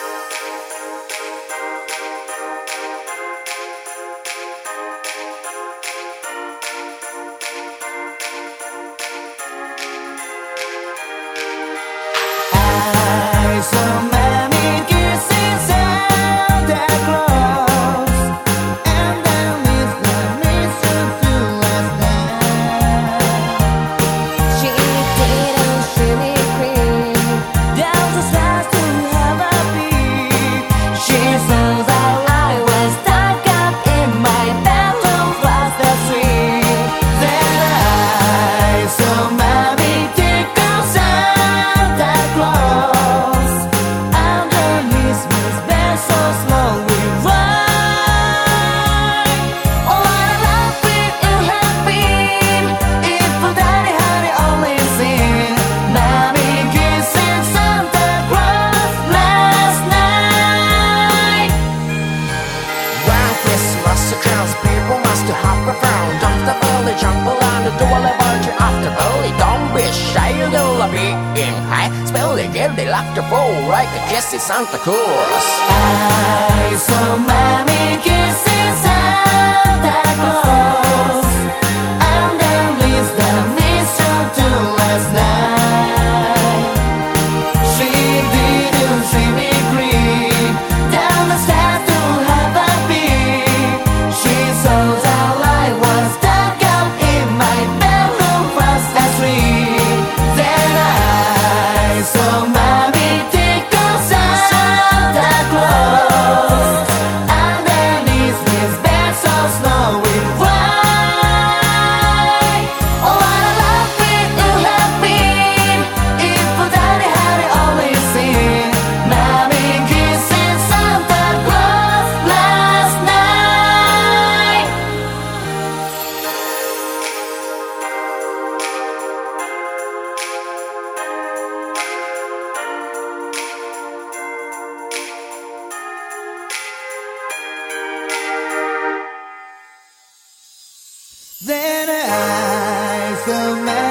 you microphone Don't stop only don't be shy, you're be in high. Spell they to Like a kiss in Santa Claus. I so kisses Santa Claus And then is the Then I my